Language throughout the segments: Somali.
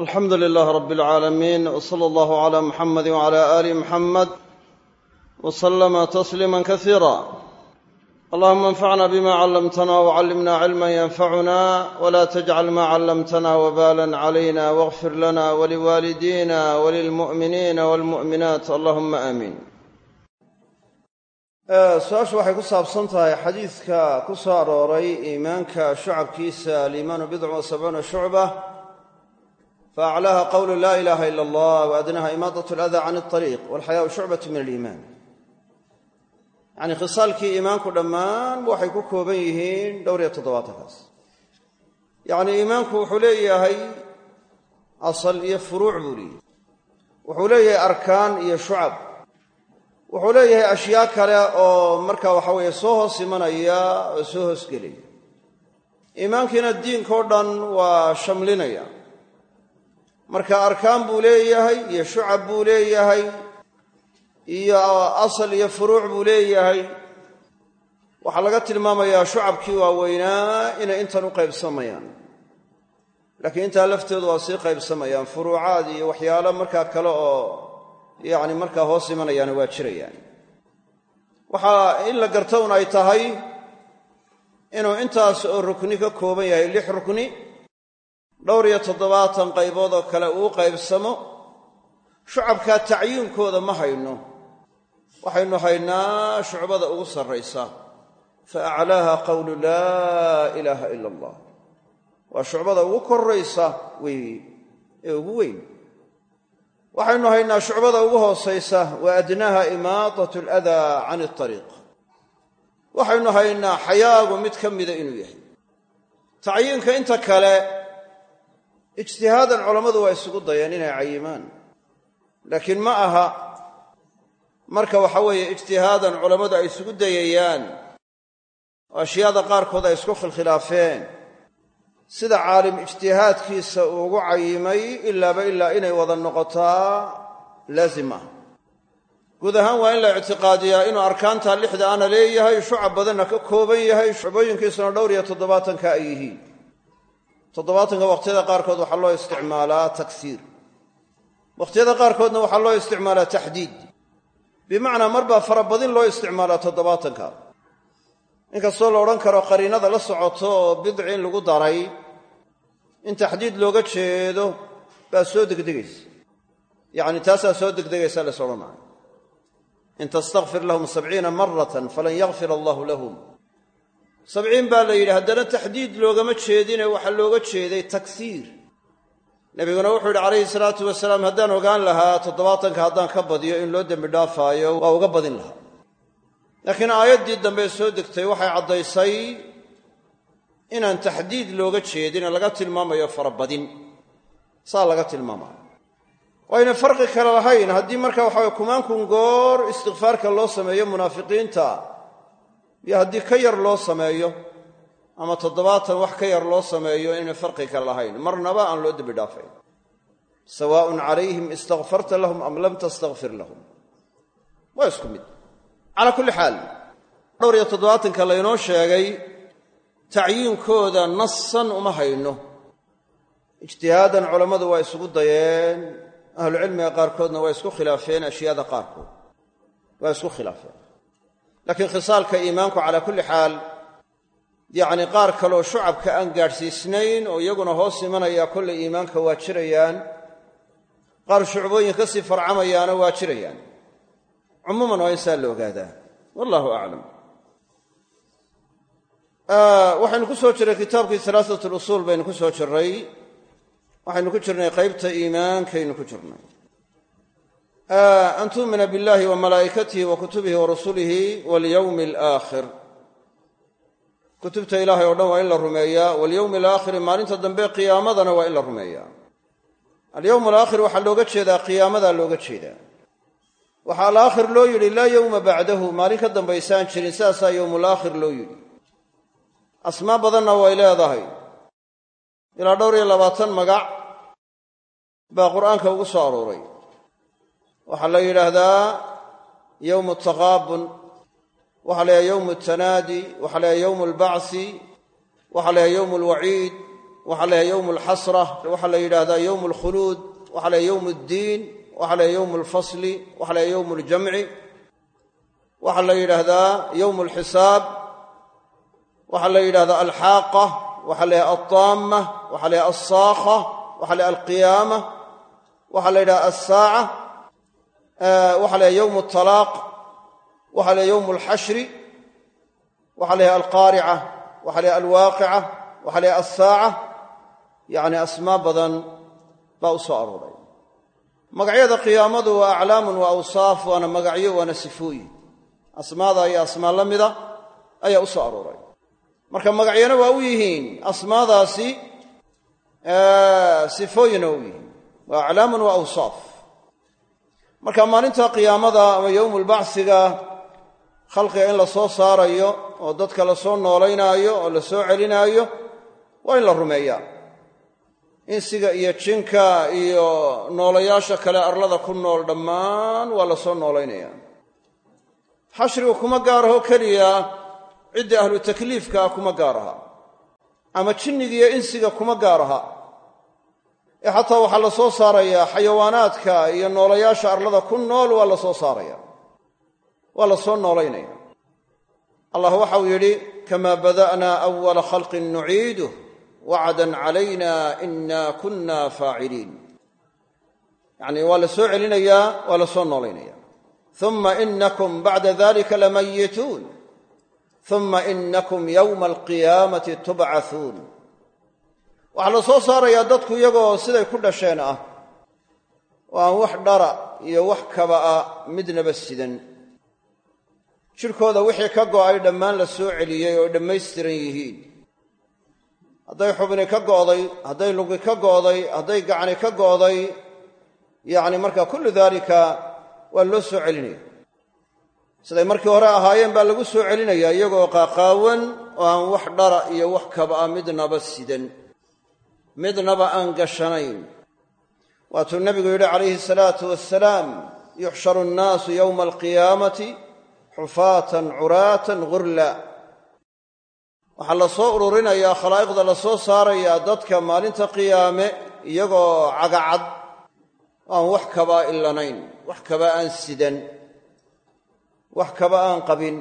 alxamdu lilaah rab alcaalamiin w sala allahu cala muxamadi wcala aali muxamed w slama tasliima kasiira allahuma anfacna bima callamtana wcallimna cilma yanfacuna wla tajcal ma callamtana wbalan calayna wاغfir lana waliwaalidina walilmu'miniina walmu'minaat allahuma aamiin su'aashu waxay ku saabsan tahay xadiidka ku soo arooray iimaanka shucabkiisa aliimaanu bidcu wa sabcuuna shucba faaclaaha qowlu laa ilaaha ila allah waadnaha imaadat aladaa can alariiq walxayaau shucbatu min aliimaan yacnii khisaalkii iimaanku dhammaan waxay ku kooban yihiin dhowr iyo toddobaatankaas yacnii iimaanku wuxuu leeyahay asal iyo furuuc buu leeyahy wuxuu leeyahay arkaan iyo shucab wuxuu leeyahay ashyaa kale oo marka waxa weeye soo hoos imanaya oo soo hoosgelaya iimaankiina diinkao dhan waa shamlinaya marka arkaan buu leeyahay iyo shucab buu leeyahay iyo asal iyo furuuc buu leeyahay. Waxaa laga tilmaamayaa shucabkii waaweynaa inay intan u qaybsamayaan. Laakiin intaa laftoodu waa sii qaybsamayaan. Furuucaad iyo waxyaalo markaa kale oo yacni markaa hoos imanayaana waa jirayaan. Waxaa in la garto un ay tahay inuu intaas oo rukni ka kooban yahay lix rukni dhowr iyo toddobaatan qaybood oo kale uu qaybsamo shucabkaa tacyiinkooda ma hayno. Waxaynu haynaa shucbada ugu sarraysa. Fa aclaaha qowlu laa ilaaha ila allah. Waa shucbada ugu korraysa weeye ee ugu weyn. Waxaynu haynaa shucbada ugu hoosaysa wa adnaaha imaadat aladaa can alariiq waxaynu haynaa xayaagu mid ka mida inuu yahay. Tacyiinka inta kale ijtihaadan culammadu waa isugu dayeen inay cayimaan. Laakiin ma aha marka waxa weeye ijtihaadan culammadu ay isugu dayayaan oo ashyaada qaarkood ay isku khilkhilaafeen. Sida caalim ijtihaadkiisa uu ugu cayimay ilaaba ilaa inay wada noqotaa laazim ah. Guud ahaan waa in la ictiqaadiyaa inuu arkaantaa lixda ana leeyahay shucab badanna ka kooban yahay shucbooyinkiisuna dhowr iyo toddobaatanka ay yihiin toddobaatanka wakhtiyada qaarkood waxaa loo isticmaalaa taksiir. Wakhtiyada qaarkoodna waxaa loo isticmaalaa taxdiid. Bimacnaa marbaa farabadin loo isticmaalaa toddobaatanka inkastoo la odhan karo qariinada la socoto oo bidci in lagu daray in taxdiid looga jeedo baa soo degdegaysa. Yacni taasaa soo degdegaysa lays odhanaayo in tastakfir lahum sabciina maratan falan yakfir allahu lahum sabciin baa la yidhi haddana taxdiid loogama jeedine waxaa looga jeeday taksiir nebiguna wuxuu yidhi calayhi salaatu wasalaam haddaan ogaan lahaa toddobaatanka haddaan ka badiyo in loo dembi dhaafaayo waa uga badin lahaa. Laakiin aayaddii dambe soo degtay waxay caddaysay inaan taxdiid looga jeedine laga tilmaamayo farabadin saa laga tilmaamayo wayna farqi kale lahayn haddii marka waxaway kumaankun goor istikfaarka loo sameeyo munaafiqiinta iyo haddii ka yar loo sameeyo ama toddobaatan wax ka yar loo sameeyo inay farqi kale lahayn marnaba aan loo dembi dhaafayn sawaaءun calayhim istakfarta lahum am lam tastakfir lahum. Waa isku mid. Calaa kulli xaal dhowr iyo toddobaatanka laynoo sheegay tacyiinkooda nasan uma hayno. Ijtihaadan culammadu waa isugu dayeen ahlucilmiga qaarkoodna waa isku khilaafeen ashyaada qaarkood waa isku khilaafeen laakiin khisaalka iimaanku calaa kulli xaal yacni qaar kaleoo shucabka aan gaadhsiisnayn oo iyaguna hoos imanaya kollay iimaanka waa jirayaan qaar shucbooyin ka sii farcamayaana waa jirayaan. Cumuuman waa in saa la ogaadaa. Wallahu aclam. Waxaynu ku soo jirray kitaabkii salaasat lusuul baynu ku soo jirray. Waxaynu ku jirnay qaybta iimaankaynu ku jirnay an tuumina biاllahi wa malaa'ikatihi wa kutubihi wa rusulihi walyowmi alaakhir kutubta ilaahay oo dhan waa in la rumeeyaa walyowmi alaakhiri maalinta dambe qiyaamadana waa in la rumeeyaa alyowm alaakhir waxaa looga jeedaa qiyaamadaa looga jeedaa waxaa alaakhir loo yidhi laa yowma bacdahu maalin ka dambaysaan jirin sidaasaa yowmulaakhir loo yidhi asmaa badanna way leedahay ilaa dhowr iyo labaatan magac baa qur'aanka ugu soo arooray waxaa la yidhaahdaa yowmu taqaabun waxaa la yidhahda yowmu tanaadi waxaa la yidhahda yowmu albacsi waxaa la yidhahda yowmu alwaciid waxaa la yidhahda yowmu alxasra waxaa la yidhahdaa yowmu alkhuluud waxaa la yidhahda yowmu addiin waxaa la yidhahda yowmu alfasli waxaa la yidhahda yowmu aljamci waxaa la yidhaahdaa yowmu alxisaab waxaa la yidhahdaa alxaaqa waxaa la altaama waxaa la alsaakha waxaa la alqiyaama waxaa la yidhahda alsaaca waxaa la yowmu altalaaq waxaa la yowmu alxashri waxaa la alqaarica waxaa la alwaaqica waxaa la yidhahda alsaaca yacni asmaa badan baa u soo arooray. Magacyada qiyaamadu waa aclaamun wa awsaaf waana magacyo waana sifooyin. Asmaada iyo asmaa la mida ayaa u soo arooray. Marka magacyana waa u yihiin asmaadaasi sifooyina waa u yihiin. Waa aclaamun wa awsaaf marka maalinta qiyaamada ama yowmulbacsiga khalqiga in la soo saarayo oo dadka la soo noolaynaayo oo la soo celinaayo waa in la rumeeyaa. Insiga iyo jinka iyo noolayaasha kale arlada ku nool dhammaan waa la soo noolaynaya xashrigu kuma gaaraho keliya cidda ahlu takliifkaa kuma gaar aha ama jinnigiiyo insiga kuma gaar aha ee waxaa la soo saarayaa xayawaanaadka iyo noolayaasha arlada ku nool waa la soo saaraya. Waa la soo noolaynaya. Allah waxau yidhi kamaa bada'naa awala khalqin nuciiduh wacdan calayna ina kunna faaciliin. Yacni waa la soo celinayaa waa la soo noolaynaya. Uma inakum bacda dalika lamayituun. Uma inakum yowma alqiyaamati tubcathuun waxaa la soo saarayaa dadku iyagoo siday ku dhasheen ah. Oo aan wax dhara iyo wax kaba'a midnaba sidan. Jidhkooda wixii ka go'ay dhammaan la soo celiyey oo dhammaystiran yihiin. Hadday xubni ka go'day hadday lugi ka go'day hadday gacni ka go'day yacni marka kullu daalika waa loo soo celinaya siday markii hore ahaayeen baa lagu soo celinayaa iyagoo qaaqaawan oo aan wax dhara iyo wax kaba'a midnaba sidan midnaba aan gashanayn. Waatuu nebigu yidhi calayhi salaatu wasalaam yuxsharu annaasu yowma alqiyaamati xufaatan curaatan gurla waxaa la soo ururinayaa khalaa'iqda la soo saarayaa dadka maalinta qiyaame iyagoo cagacad aan wax kabaa ilanayn wax kaba aan sidan wax kaba aan qabin.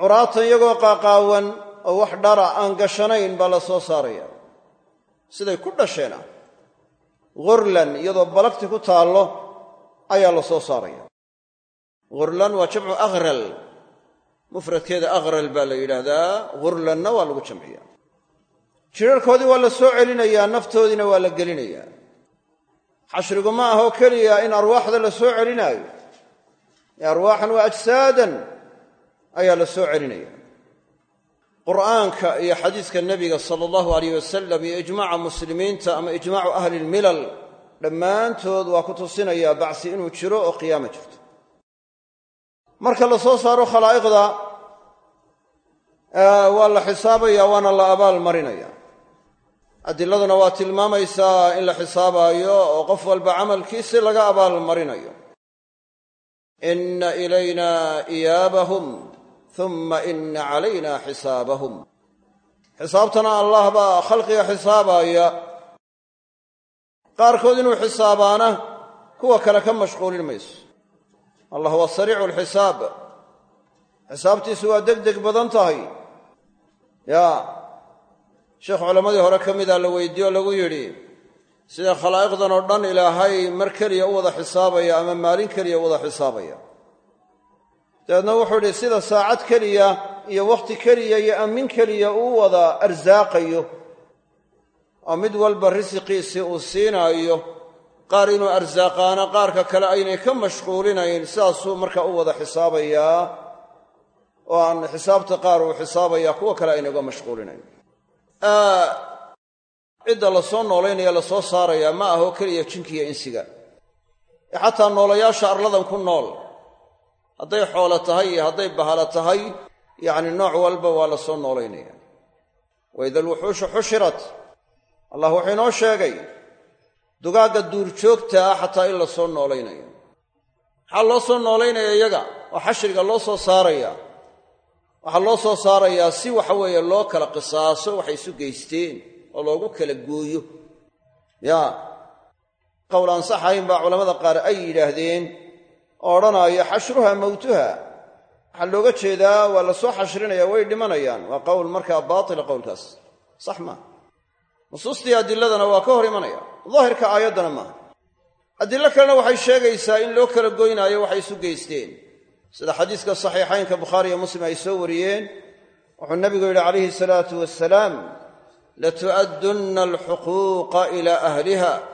Curaatan iyagoo qaaqaawan oo wax dhara aan gashanayn baa la soo saaraya siday ku dhasheen ah ghurlan iyadoo balagti ku taallo ayaa la soo saaraya. Ghurlan waa jamcu akhral mufradkeeda akhral baa la yidhaahdaa ghurlanna waa lagu jamciya jidharkoodii waa la soo celinayaa naftoodiina waa la gelinayaa. Xashrigu ma ahoo keliya in arwaaxda la soo celinaayo. Arwaaxan waa ajsaadan ayaa la soo celinaya qur'aanka iyo xadiiska nebiga sala allahu alayh wasalam iyo ijmaaca muslimiinta ama ijmaacu ahli lmilal dhammaantood waa ku tusinayaa bacsi inuu jiro oo qiyaama jirto. Marka la soo saaro khalaa'iqda waa la xisaabaya waana la abaal marinaya adiladuna waa tilmaamaysaa in la xisaabaayo oo qof walba camalkiisi laga abaal marinayo. Inna ilayna iyaabahum uma ina calayna xisaabahum. Xisaabtana allah baa khalqiga xisaabaya. Qaarkood inuu xisaabaana kuwa kale ka mashquulin mayso. Allah waa sariicu lxisaab xisaabtiisu waa deg deg badan tahay. Ya sheekh culammadii hore ka mida la weydiiye oo lagu yidhi sida khalaa'iqdan oo dhan ilaahay mar keliya u wada xisaabaya ama maalin keliya u wada xisaabaya dabeedna wuxuu idhi sida saacad keliya iyo wakhti keliya iyo amin keliya uu wada arsaaqayo. Oo mid walba risiqiisii uu siinaayo. Qaar inuu arsaaqaana qaarka kale aynay ka mashquulinayn sidaasuu marka u wada xisaabayaa. Oo aan xisaabta qaar uu xisaabayaa kuwa kale aynay uga mashquulinayn. Cidda la soo noolaynaya la soo saarayaa ma ahoo keliya jinkiiyo insiga. Xataa noolayaasha arladan ku nool hadday xoolo tahay iyo hadday bahalo tahay yacni nooc walba waa la soo noolaynaya. Waida alwuxuushu xushirat. Allah wuxuu inoo sheegay dugaagga duurjoogta ah xataa in la soo noolaynayo maxaa loo soo noolaynaya iyaga oo xashriga loo soo saaraya. Waxaa loo soo saarayaa si waxa weeye loo kala qisaaso waxay isu geysteen oo loogu kala gooyo. Ya qowl ansaxayn baa culammada qaar ay yidhaahdeen oo xashruha mowtuha waxaa looga jeedaa waa la soo xashrinaya way dhimanayaan. Waa qowl markaa baatila qowlkaas. Sax maa nusuustii adiladana waa ka hor imanaya. Daahirka aayaddana maaha adilo kalena waxay sheegaysaa in loo kala goynaayo waxay isu geysteen. Sida xadiiska saxiixaynka bukhaari iyo muslim ay soo wariyeen wuxuu nabigu yidhi calayhi salaatu wasalaam latu'addunna alxuquuqa ilaa ahliha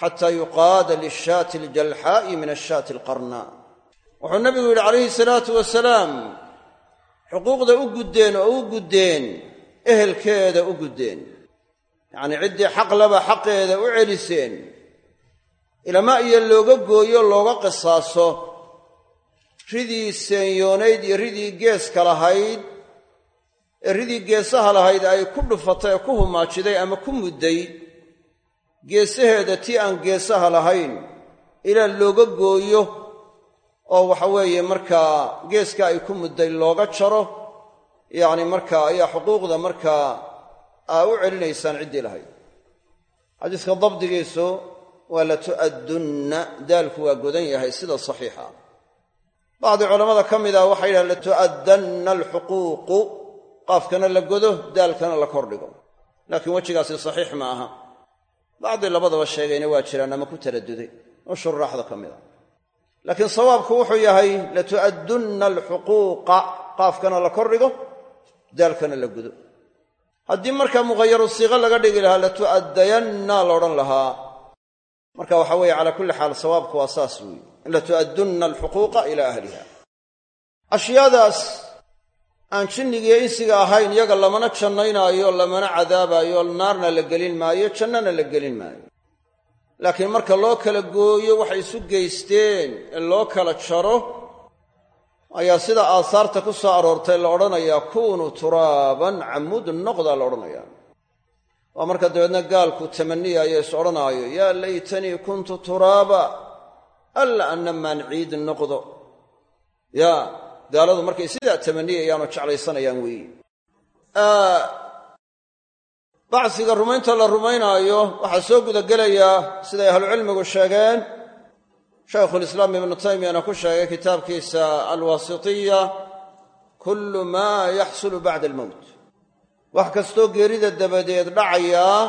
xataa yuqaada lishaati aljalxaa'i min ashaati alqarnaa wuxuu nabigu yidhi calayhi salaatu wasalaam xuquuqda u guddeen oo u guddeen ehelkeeda u guddeen yacnii ciddii xaq laba xaqeeda u celiseen ilama iyo looga gooyo looga qisaaso ridii senyoonayd iyo ridii geeska lahayd ee ridii geesaha lahayd ay ku dhufatay ee ku humaajiday ama ku mudday geesaheeda tii aan geesaha lahayn ilaa looga gooyo oo waxa weeye markaa geeska ay ku mudday looga jaro yacni markaa ayaa xuquuqda markaa aa u celinaysaan ciddii lahayd. Xadiiska dabdigiisu waa la tu'addunna daalku waa godan yahay sida saxiixa. Bacdi culammada ka mid ah waxay yidhahan latu'addanna alxuquuqu qaafkana la godo daalkana la kordhigo. Laakiin wejigaasi saxiix ma aha bacdi labadaba sheegayna waa jiraan ama ku taraduday oo shuraaxda ka mid a laakiin sawaabku wuxuu yahay latu'addunna alxuquuqa qaafkana la kordhigo daalkana la gudo haddii markaa mughayaru siiqo laga dhigi lahaa latu'addayanna la odhan lahaa marka waxa weeye calaa kulli xaal sawaabku waa saas weeye latu'addunna alxuquuqa ilaa ahliha ashyaadaas aan jinnigiiyo insiga ahayn iyaga lamana jannaynaayo lamana cadaabaayo naarna la gelin maayo jannana la gelin maayo. Laakiin marka loo kala gooyo waxay isu geysteen ee loo kala jaro ayaa sida aasaarta ku soo aroortay la odhanayaa kuunu turaaban camuudun noqdaa la odhanayaa. Waa marka dabeedna gaalku tamaniyayo is odhanaayo yaa laytanii kuntu turaaba alla anna maan ciid noqdo. Yaa gaaladu markay sidaa tamaniyayaanoo jeclaysanayaan weeye bacsiga rumaynta la rumaynaayo waxaa soo gudagelayaa siday ahlucilmigu sheegeen. Shaykhulislaam ibnu taymiyana ku sheegay kitaabkiisa alwaasitiya kullu maa yaxsulu bacda almowt wax kastoo geerida dabadeed dhacayaa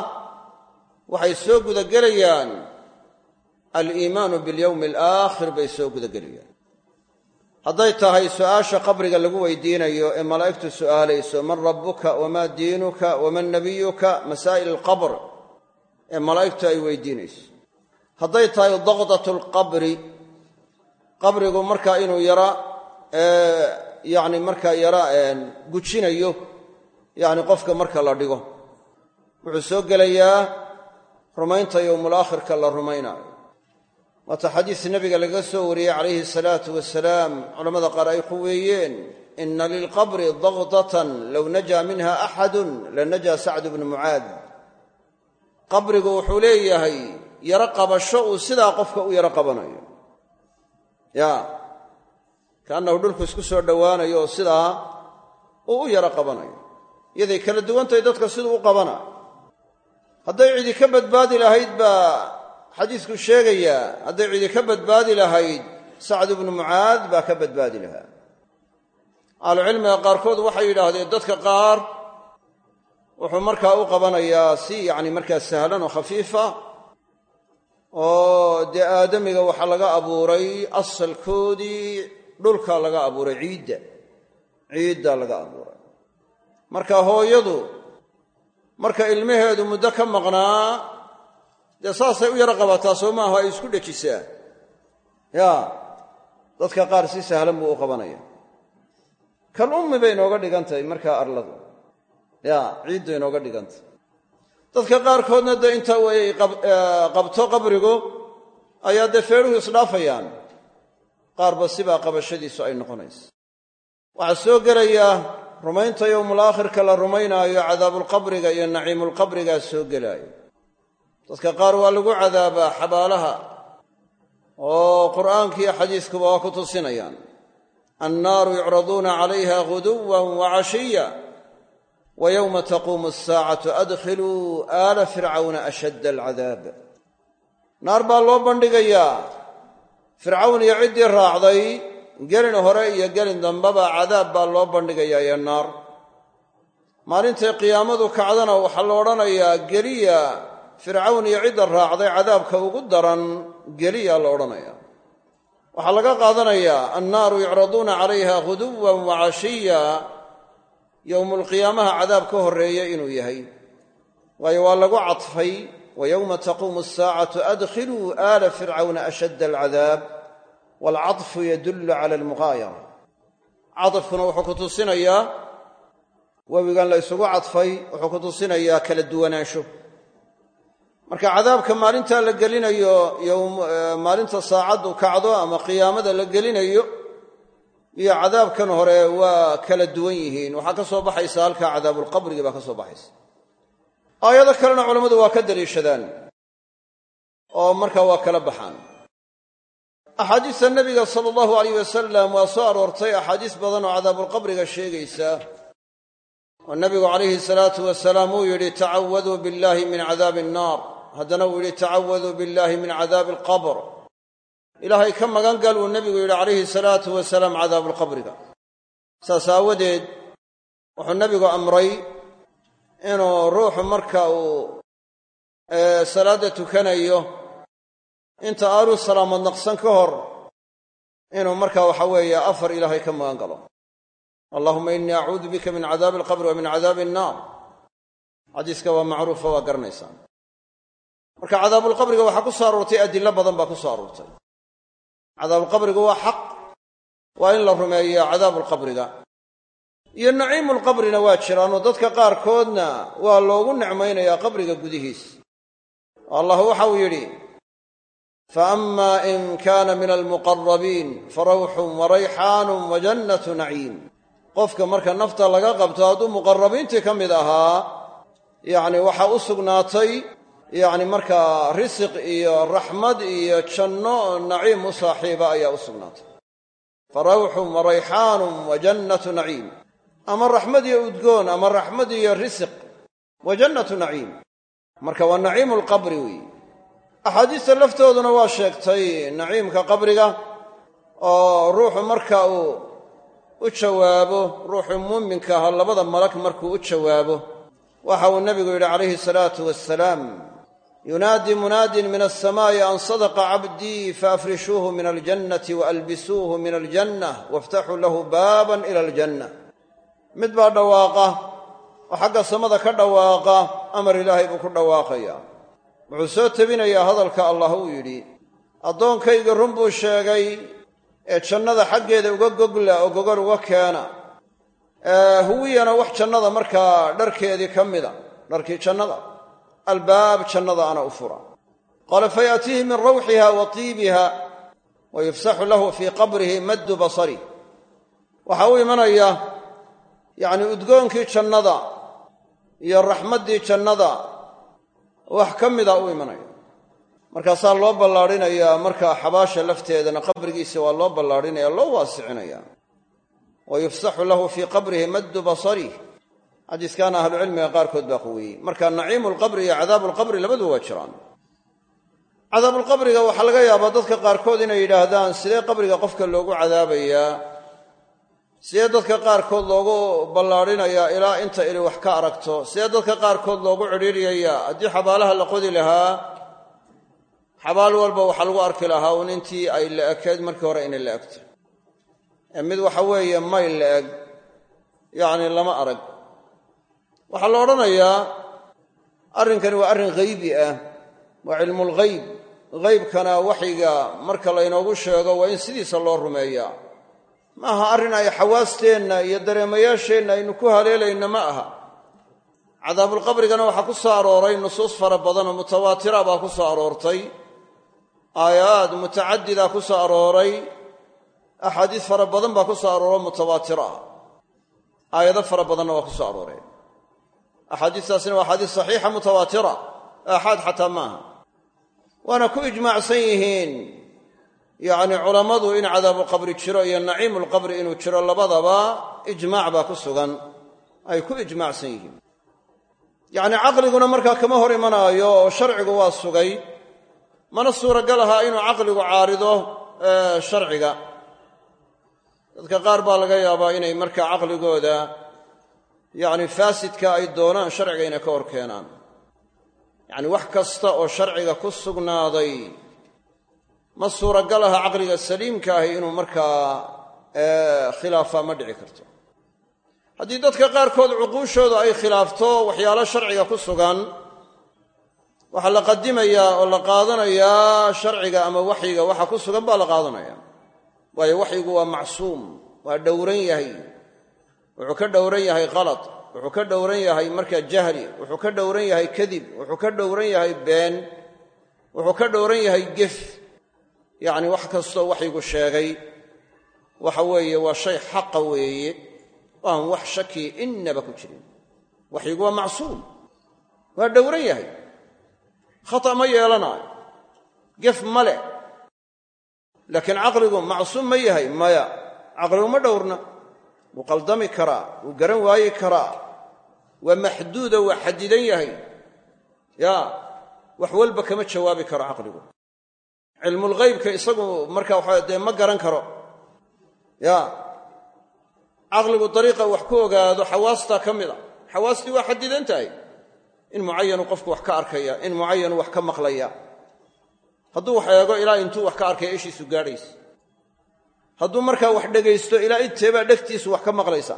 waxay soo gudagelayaan aliimaanu bilyowmi alaakhir bay soo gudagelayaan hadday tahay su'aasha qabriga lagu weydiinayo ee malaa'igtu su'aalayso man rabbuka wamaa diinuka waman nabiyuka masaa'il alqabr ee malaa'igtu ay weydiinayso. Hadday tahay daqdatu alqabri qabrigu markaa inuu yara yacni markaa yara gujinayo yacni qofka marka la dhigo. Wuxuu soo gelayaa rumaynta yowmulaakhirka la rumaynaayo waata xadiis nabiga laga soo wariyey calayhi salaatu wasalaam culamada qaar ay quweeyeen ina lilqabri daqdatan low najaa minha axadun lanajaa sacdu bnu mucaad. Qabrigu wuxuu leeyahay yaro qabasho uu sidaa qofka u yaro qabanayo. Ya kaannahu dhulku isku soo dhowaanayo oo sidaa uu u yaro qabanayo. Yaday kala duwantahay dadka siduu u qabana. Hadday cidi ka badbaadi lahayd baa xadiisku sheegayaa hadday cidi ka badbaadi lahayd sacd ibnu mucaad baa ka badbaadi lahaa. Ahlucilmiga qaarkood waxay yidhaahdeen dadka qaar wuxuu markaa u qabanayaa si yacni markaa sahlan oo khafiifa oo dee aadamiga waxaa laga abuuray asalkoodii dhulka laga abuuray ciidda ciidda laga abuuray. Marka hooyadu marka ilmaheedu muddo ka maqnaa dee saasay u yaro qabataa soo maaha ay isku dhejisaa ya dadka qaar si sahlan buu u qabanaya. Kal ummi bay inooga dhigan tahay markaa arladu. Ya ciiddu inooga dhigantahy dadka qaarkoodna dee inta way qabto qabrigu ayaa dee feedhuhu isdhaafayaan. Qaarba sibaa qabashadiisu ay noqonaysa. Waxaa soo gelaya rumaynta yowmulaakhirka la rumaynaayo cadaabulqabriga iyo naciimulqabrigaa soo gelaayo dadka qaar waa lagu cadaabaa xabaalaha oo qur'aankiiyo xadiiskuba waa ku tusinayaan. Annaaru yucraduuna calayha guduwan wa cashiya wa yowma taquumu asaacatu adkhiluu aala fircawna ashadda alcadaab. Naar baa loo bandhigayaa. Fircawn iyo ciddii raacday gelin hore iyo gelin dambeba cadaab baa loo bandhigayaa iyo naar. Maalintay qiyaamadu kacdana waxaa la odhanayaa geliya fircawn iyo cidda raacday cadaabka ugu daran geliyaa la odhanaya. Waxaa laga qaadanayaa annaaru yucraduuna calayha ghuduwan wa cashiya yowmulqiyaamaha cadaab ka horreeya inuu yahay. Waayo waa lagu cadfay wa yowma taquumu asaacatu adkhiluu aala fircawna ashadda alcadaab waalcadfu yadullu cala almuqaayara. Cadafkuna wuxuu ku tusinayaa webigan la cadfay wuxuu ku tusinayaa kala duwanaansho marka cadaabka maalintaa la gelinayo maalinta saacaddu kacdo ama qiyaamada la gelinayo iyo cadaabkan hore waa kala duwan yihiin. Waxaa ka soo baxaysa halkaa cadaabulqabrigi baa ka soo baxaysa. Aayado kalena culammadu waa ka daliishadaan oo markaa waa kala baxaan. Axaadiista nebiga sala allahu alayh wasalam waa soo aroortay axaadiis badan oo cadaabulqabriga sheegaysa. Oo nebigu calayhi salaatu wasalaam uu yidhi tacawaduu billahi min cadaabi annaar haddana uu yidhi tacawaduu billahi min cadaabi alqabr. Ilaahay ka magan gal uu nebigu yidhi calayhi salaatu wasalaam cadaabuulqabriga saas aawadeed wuxuu nebigu amray inuu ruuxu marka uu salaadda tukanayo inta aanu salaamad naqsan ka hor inuu marka waxa weeye afar ilaahay ka magan galo allahuma inii acuudu bika min cadaabi alqabri wa min cadaabi annaar. Xadiiska waa macruufa waa garanaysaan marka cadaabulqabriga waxaa ku soo aroortay adillo badan baa ku soo aroortay. Cadaabulqabriga waa xaq waa in la rumeeya cadaabulqabriga iyo naciimulqabrina waa jiraanoo dadka qaarkoodna waa loogu nicmaynayaa qabriga gudihiis. Allah waxa uu yidhi faama in kaana min almuqarabiin farawxun warayxaanun wa jannatu naciim. Qofka marka nafta laga qabto hadduu muqarabiintii ka mid ahaa yacni waxaa u sugnaatay yacni markaa risiq iyo raxmad iyo janno naciim u saaxiiba ayaa u sugnaatay. Farawxun warayxaanun wa jannatu naciim. Ama raxmad iyo udgoon ama raxmad iyo risiq wa jannatu naciim. Marka waa naciimu lqabri weeye axaadiista laftooduna waa sheegtay naciimka qabriga oo ruuxu marka uu u jawaabo ruuxu muuminka aha labada malag markuu u jawaabo waxa uu nebigu yidhi calayhi salaatu wasalaam yunaadi munaadin min alsamaa'i an sadaqa cabdii faafrishuuhu min aljannati waalbisuuhu min aljanna waftaxuu lahu baaban ila aljanna mid baa dhawaaqa oo xagga samada ka dhawaaqa amar ilaahay buu ku dhawaaqayaa wuxuu soo tebinayaa hadalka allah uu yidhi addoonkayga run buu sheegay ee jannada xaggeeda uga gogla oo gogol uga keena. Huwiyana wax jannada markaa dharkeedii ka mida dharkii jannada albaab jannada ana u fura. Qaala fayaatiihi min rawxiha wa tiibiha wa yufsaxu lahu fii qabrihi maddu basari. Waxaa u imanaya yacni udgoonkii jannada iyo raxmaddii jannada wax ka mida u imanaya. Markaasaa loo ballaadhinayaa markaa xabaasha lafteedana qabrigiisa waa loo ballaadhinaya loo waasicinaya wa yufsaxu lahu fii qabrihi maddu basarih xadiiskaana ahlucilmiga qaarkood baa quweeyey marka naciimu lqabri iyo cadaabu lqabri labaduba waa jiraan. Cadaabulqabriga waxaa laga yaabaa dadka qaarkood inay yidhaahdaan sidee qabriga qofka loogu cadaabayaa sidee dadka qaarkood loogu ballaadhinayaa ilaa inta ili wax ka aragto? Sidee dadka qaarkood loogu cidhiiryayaa haddii xabaalaha la qodi lahaa xabaal walba waxaa lagu arki lahaa un intii ay la ekeed markii hore inay la egto. Ee mid waxaa la odhanayaa arrinkani waa arrin haybi ah waa cilmulghayb haybkana waxyiga marka laynoogu sheego waa in sidiisa loo rumeeyaa ma aha arrin ay xawaasteenna iyo dareemayaasheenna aynu ku haleelayna ma aha. Cadaabulqabrigana waxaa ku soo arooray nusuus fara badan oo mutawaatira baa ku soo aroortay. Aayaad mutacadida ku soo arooray axaadiis fara badan baa ku soo arooro mutawaatiro ah aayado fara badanna waa ku soo arooreen axaadiistaasina waa axaadiis saxiixa mutawaatira. Aaxaad xataa maaha. Waana ku ijmaacsan yihiin yacni culammadu in cadaabuqabri jiro iyo naciimulqabri inuu jiro labadaba ijmaac baa ku sugan. Ay ku ijmaacsan yihiin. Yacni caqliguna markaa kama hor imanaayo oo sharcigu waa sugay mana suuragal aha inuu caqligu caarido sharciga. Dadka qaar baa laga yaabaa inay markaa caqligooda yacni faasidka ay doonaan sharciga inay ka hor keenaan yacni wax kasta oo sharciga ku sugnaaday ma suuragal aha caqliga saliimka ahi inuu markaa khilaafaa ma dhici karto. Haddii dadka qaarkood cuquushooda ay khilaafto waxyaalo sharciga ku sugan waxaa la qadimayaa oo la qaadanayaa sharciga ama waxyiga waxa ku sugan baa la qaadanaya. Waayo waxyigu waa macsuum waa dhowran yahay wuxuu ka dhowran yahay qalad wuxuu ka dhowran yahay markaa jahli wuxuu ka dhowran yahay kadib wuxuu ka dhowran yahay been wuxuu ka dhowran yahay gef yacni wax kastoo waxyigu sheegay waxa weeye waa shay xaqa weeye oo aan wax shakii innaba ku jirin. Waxyigu waa macsuum waa dhowran yahay. Khata ma yeelanaayo gef ma leh. Laakiin caqligu macsuum ma yahay maya caqligu ma dhowrna wuu qaldami karaa wuu garan waayi karaa waa maxduuda waa xadidan yahay. Ya wax walba kama jawaabi karo caqligu. Cilmulghaybka isagu marka waxa dee ma garan karo. Ya caqligu dariiqa wax ku ogaado xawaastaa ka mid a. Xawaastii waa xadidan tahay. In mucayanu qofku wax ka arkaya in mucayanu wax ka maqlaya. Hadduu wax eego ilaa intuu wax ka arkaya ishiisu gaadhaysa hadduu markaa wax dhegaysto ilaa inteebaa dhegtiisu wax ka maqlaysa?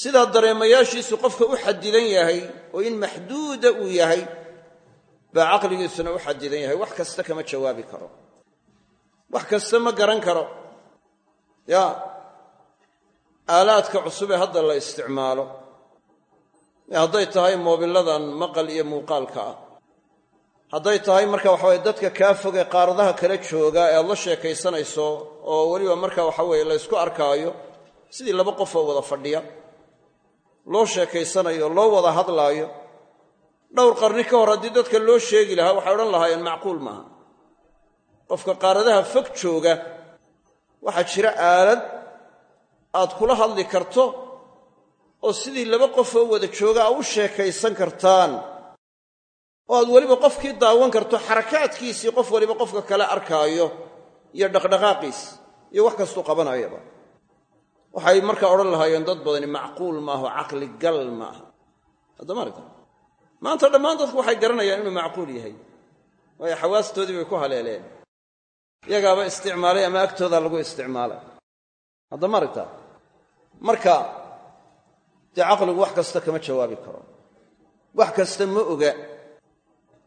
Sidaa dareemayaashiisu qofka u xadidan yahay oo in maxduuda uu yahay baa caqligiisuna u xadidan yahay. Wax kasta kama jawaabi karo. Wax kasta ma garan karo. Ya aalaadka cusub ee hadda la isticmaalo. Hadday tahay moobiladan maqal iyo muuqaalka ah hadday tahay marka waxaweye dadka kaa foge qaaradaha kala jooga ee aad la sheekaysanayso oo weliba marka waxaweye laysku arkaayo sidii laba qofoo wada fadhiya loo sheekaysanayo loo wada hadlaayo dhowr qarni ka hor haddii dadka loo sheegi lahaa waxay odhan lahaayeen macquul maaha. Qofka qaaradaha fog jooga waxaa jira aalad aad kula hadli karto oo sidii laba qofoo wada jooga a u sheekaysan kartaan oo aad weliba qofkii daawan karto xarakaadkiisii qof waliba qofka kale arkaayo iyo dhaqdhaqaaqiis iyo wax kastuu qabanayaba. Waxay markaa odhan lahaayeen dad badani macquul maaho caqli gal maaha. Haddama aragta. Maanta dhammaan dadku waxay garanayaan inuu macquul yahay. Waayo xawaastoodii bay ku haleeleen. Iyagaaba isticmaalay ama agtoodaa lagu isticmaalay. Haddama aragtaa marka dee caqligu wax kasta kama jawaabi karo. Wax kasta ma oga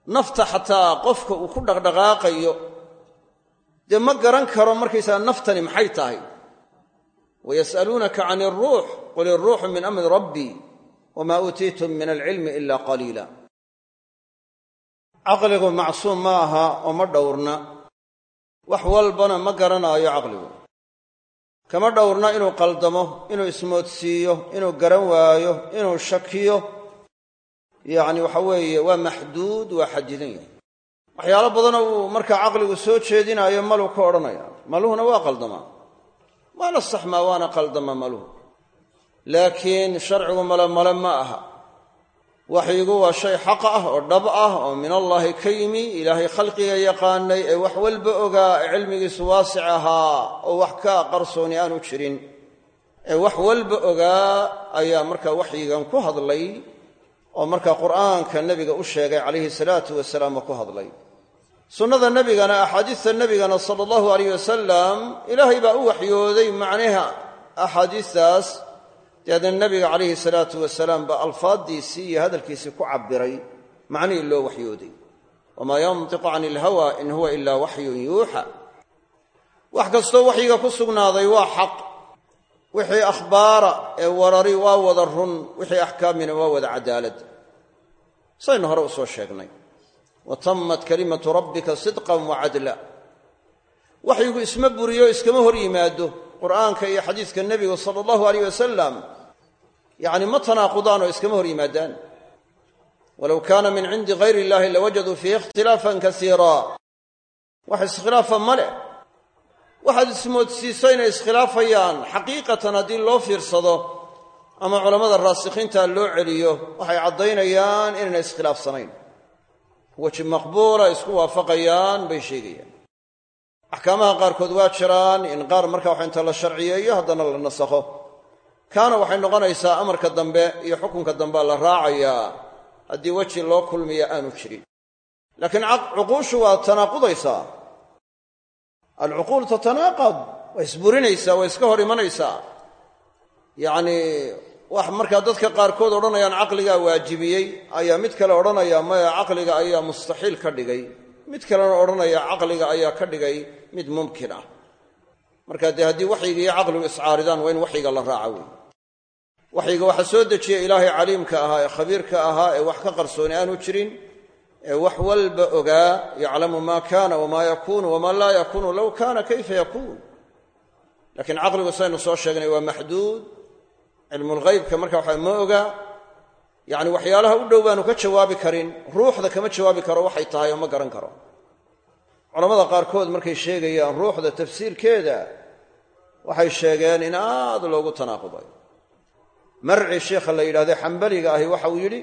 nafta xataa qofka uu ku dhaqdhaqaaqayo dee ma garan karo markaysaga naftani maxay tahay? Wayas'aluunaka can iruux qul iruuxu min amri rabbii wma uutiitum min alcilmi ila qaliila. Caqligu macsuum ma aha oo ma dhowrna. Wax walbana ma garanaayo caqligu. Kama dhowrna inuu qaldamo inuu ismoodsiiyo inuu garan waayo inuu shakiyo yacni waxa weeye waa maxduud waa xadidan yahay. Waxyaalo badanoo uu markaa caqligu soo jeedinaayo maluu ka odhanaya. Maluhuna waa qaldamaa waana saxmaa waana qaldama maluhu. Laakiin sharcigu male male ma aha. Waxyigu waa shay xaq ah oo dhab ah oo min allaahi ka yimi ilaahay khalqiga yaqaanay ee wax walba ogaa ee cilmigiisu waasic ahaa oo wax ka qarsooni aanu jirin. Ee wax walba ogaa ayaa markaa waxyigan ku hadlay oo markaa qur'aanka nebiga u sheegay calayhi salaatu wasalaam oo ku hadlay. Sunnada nebigana axaadiista nebigana sala allahu alayh wasalam ilaahay baa u waxyooday macnaha axaadiistaas. Deedna nebiga calayhi salaatu wasalaam baa alfaaddiisii iyo hadalkiisii ku cabbiray macnihii loo waxyooday. Wamaa yantiqu cani ilhawa in huwa ilaa waxyun yuuxa. Wax kastoo waxyiga ku sugnaaday waa xaq wixii akhbaara ee warari waa wada run wixii axkaamina waa wada cadaalad. Saynu hore u soo sheegnay. Wa tammat kalimatu rabbika sidqan wa cadla waxyigu isma buriyo iskama hor yimaado. Qur'aanka iyo xadiiska nebigu sala allahu aleyh wasalam yacni ma tanaaqudaan oo iskama hor yimaadaan. Walow kaana min cindi gayr illahi lawajaduu fiihi ikhtilaafan kasiira wax iskhilaafa ma leh waxaad ismoodsiiso inay iskhilaafayaan. Xaqiiqatan haddii loo fiirsado ama culammada raasikiinta loo celiyo waxay caddaynayaan inayna iskhilaafsanayn. Weji maqbuula isku waafaqayaan bay sheegayaan. Axkaamaha qaarkood waa jiraan in qaar marka waxa inta la sharciyeeyo haddana la nasakho. Kaana waxay noqonaysaa amarka dambe iyo xukunka dambea la raacayaa haddii weji loo kulmiya aanu jirin. Laakiin cuquushu waa tanaaqudaysaa alcuquul tatanaaqad waa isburinaysaa waa iska hor imanaysaa yacnii wax markaa dadka qaarkood odhanayaan caqligaa waajibiyey ayaa mid kale odhanaya maya caqliga ayaa mustaxiil ka dhigay. Mid kalena odhanaya caqliga ayaa ka dhigay mid mumkin ah. Marka dee haddii waxyiga iyo caqligu iscaaridaan waa in waxyiga la raaca wey waxyiga waxaa soo dejiyey ilaahay caliimka ahaa ee khabiirka ahaa ee wax ka qarsooni aanu jirin ee wax walba ogaa yaclamu maa kaana wamaa yakuunu wamaa laa yakuunu low kaana kayfa yakuun. Laakiin caqligu saynu soo sheegnay waa maxduud cilmulghaybka marka waxa ma oga yacni waxyaalaha u dhow baanu ka jawaabi karin ruuxda kama jawaabi karo waxay tahay oo ma garan karo. Culamada qaarkood markay sheegayaan ruuxda tafsiirkeeda waxay sheegeen in aad loogu tanaaquday marci sheikha la yidhahde xambaliga ahi waxa uu yidhi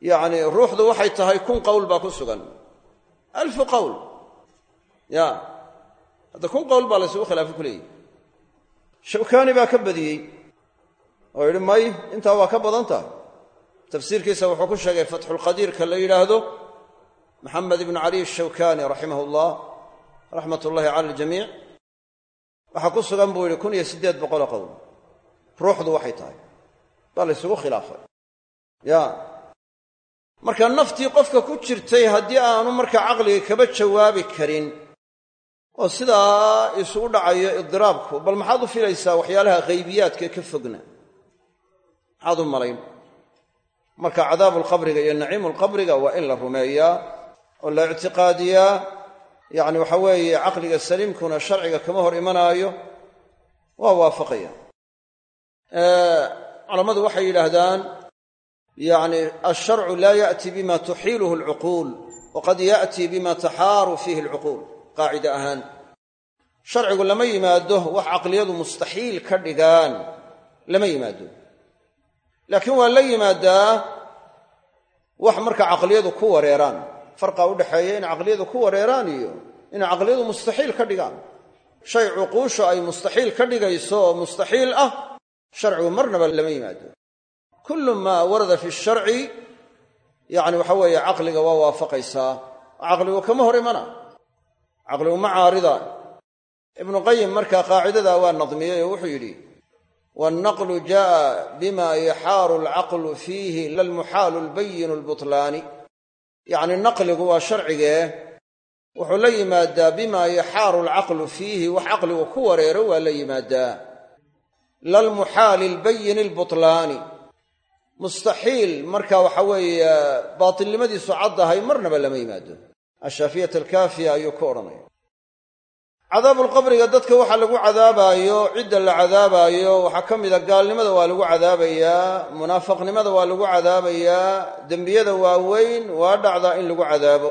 yacni ruuxdu waxay tahay kun qowl baa ku sugan. Alfu qowl ya. Hadda kun qowl baa laysugu khilaafo ku leeyihi shawkaani baa ka badiyey. Oo yidhi may intaa waa ka badan tahay tafsiirkiisa wuxuu ku sheegay fatxulqadiirka la yidhaahdo maxamed ibnu cali ashawkani raximah ullah raxmat ullahi cala aljamiic waxaa ku sugan buu yidhi kun iyo siddeed boqoloo qowl ruuxdu waxay tahay. Baa laysugu khilaafay. Ya marka naftii qofka ku jirtay haddii aanu marka caqliga kaba jawaabi karin oo sidaa isugu dhacayo idiraabku bal maxaad u filaysaa waxyaalaha haybiyaadka ka fogna? Maxaad u malayn? Marka cadaabulqabriga iyo naciimulqabriga waa in la rumeeyaa oo la ictiqaadiyaa yacni waxa weeye caqliga saliimkuna sharciga kama hor imanaayo waa waafaqaya. Culammadu waxay yidhaahdaan yacni alsharcu laa ya'ti bima tuxiiluhu alcuquul waqad ya'ti bima taxaaru fiihi alcuquul qaacida ahaan. Sharcigu lama yimaado wax caqliyadu mustaxiil ka dhigaan. Lama yimaado. Laakiin waa la yimaadaa wax marka caqliyadu ku wareeraan. Farqa u dhexeeya in caqliyadu ku wareeraan iyo inay caqliyadu mustaxiil ka dhigaan. Shay cuquushu ay mustaxiil ka dhigayso oo mustaxiil ah sharcigu marnaba lama yimaado kullu maa warada fi sharci yacni waxa weeye caqliga waa waafaqaysaa. Caqligu kama hor imana. Caqligu ma caarida. Ibnu qayim markaa qaacidadaa waa nadmiyey oo wuxuu yidhi wannaqlu ja'a bima yaxaaru alcaqlu fiihi lalmuxaalu albayinu albutlaani. Yacni naqligu waa sharcigee wuxuu la yimaadaa bima yaxaaru alcaqlu fiihi wax caqligu ku wareero waa la yimaadaa. Lalmuxaali albayini albutlaani mustaxiil marka waxa weeye baatilnimadiisu caddahay marnaba lama yimaado. Ashaafiyat alkaafiya ayuu ku odhanaya cadaabulqabriga dadka waxa lagu cadaabaayo cidda la cadaabaayo waxaa ka mida gaalnimada waa lagu cadaabayaa munaafaqnimada waa lagu cadaabayaa dembiyada waaweyn waa dhacdaa in lagu cadaabo.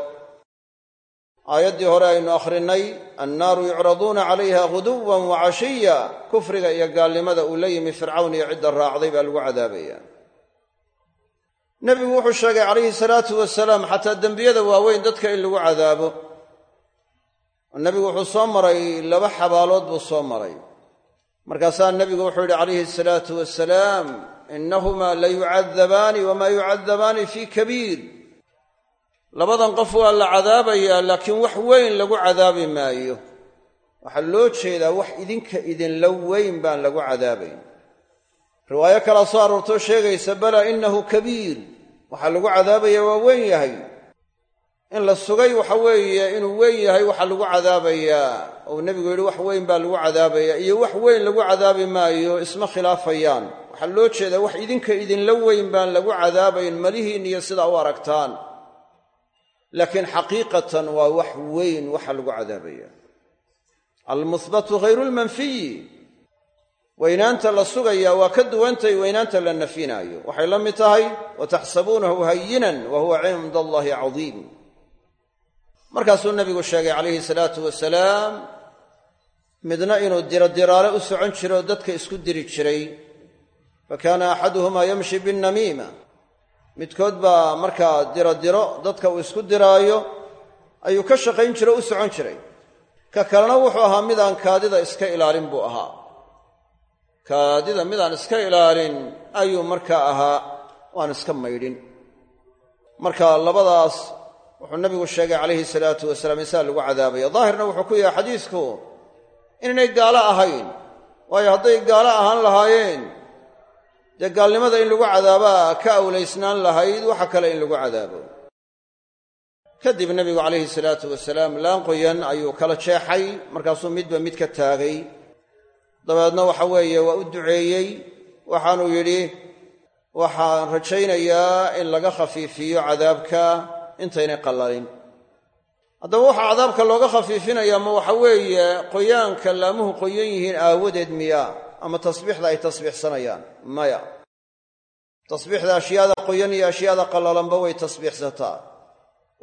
Aayaddii hore aynu akhrinay annaaru yucraduuna calayha ghuduwan wa cashiya. Kufriga iyo gaalnimada uu la yimi fircawn iyo cidda raacday baa lagu cadaabaya nebigu wuxuu sheegay calayhi salaatu wasalaam xataa dembiyada waaweyn dadka in lagu cadaabo. Nebigu wuxuu soo maray laba xabaalood buu soo maray. Markaasaa nebigu wuxuu yidhi calayhi salaatu wasalaam innahumaa la yucadabaani wamaa yucadabaani fii kabiir. Labadan qof waa la cadaabayaa laakiin wax weyn lagu cadaabi maayo. Waxaa loo jeedaa wax idinka idinla weyn baan lagu cadaabayn riwaayo kalaa soo aroortoo sheegaysa balaa innahu kabiir. Waxaa lagu cadaabaya waa weyn yahay. In la sugay waxa weeye inuu weyn yahay waxaa lagu cadaabayaa. Ou nebigu yidhi wax weyn baa lagu cadaabayaa. Iyo wax weyn lagu cadaabi maayo isma khilaafayaan. Waxaa loo jeedaa wax idinka idinla weyn baan lagu cadaabayn malihiin iyo sidaa u aragtaan. Laakiin xaqiiqatan waa wax weyn waxa lagu cadaabaya almuhbatu hayru lmanfiyi weynaanta la sugayaa waa ka duwantay weynaanta la nafinaayo. Waxay la mid tahay wataxsabuunahu hayinan wa huwa cinda allahi cadiim. Markaasuu nabigu sheegay calayhi salaatu wasalaam midna inuu dirodiraale u socon jiro dadka isku diri jiray. Fa kaana axaduhumaa yamshi binnamiima. Midkood baa markaa diro diro dadka uu isku diraayo ayuu ka shaqayn jiro u socon jiray. Ka kalena wuxuu ahaa midaan kaadida iska ilaalin buu ahaa kaadida midaan iska ilaalin ayuu markaa ahaa waan iska maydhin. Marka labadaas wuxuu nabigu sheegay calayhi salaatu wasalaam insaa lagu cadaabaya daahirna wuxuu ku yahay xadiisku inaynay gaalo ahayn waayo hadday gaalo ahaan lahaayeen dee gaalnimada in lagu cadaabaa ka awlaysnaan lahayd waxa kale in lagu cadaabo. Kadib nebigu calayhi salaatu wasalaam laan qoyan ayuu kala jeexay markaasuu midba mid ka taagay dabeedna waxa weeye waa u duceeyey waxaanuu yidhi waxaan rajaynayaa in laga khafiifiyo cadaabka intaynay qallalin haddaba waxaa cadaabka looga khafiifinayaa ma waxa weeye qoyaanka laamuhu qoyan yihiin aawadeed miya ama tasbiixda ay tasbiixsanayaan maya. Tasbiixda ashyaada qoyan iyo ashyaada qallalanba way tasbiixsataa.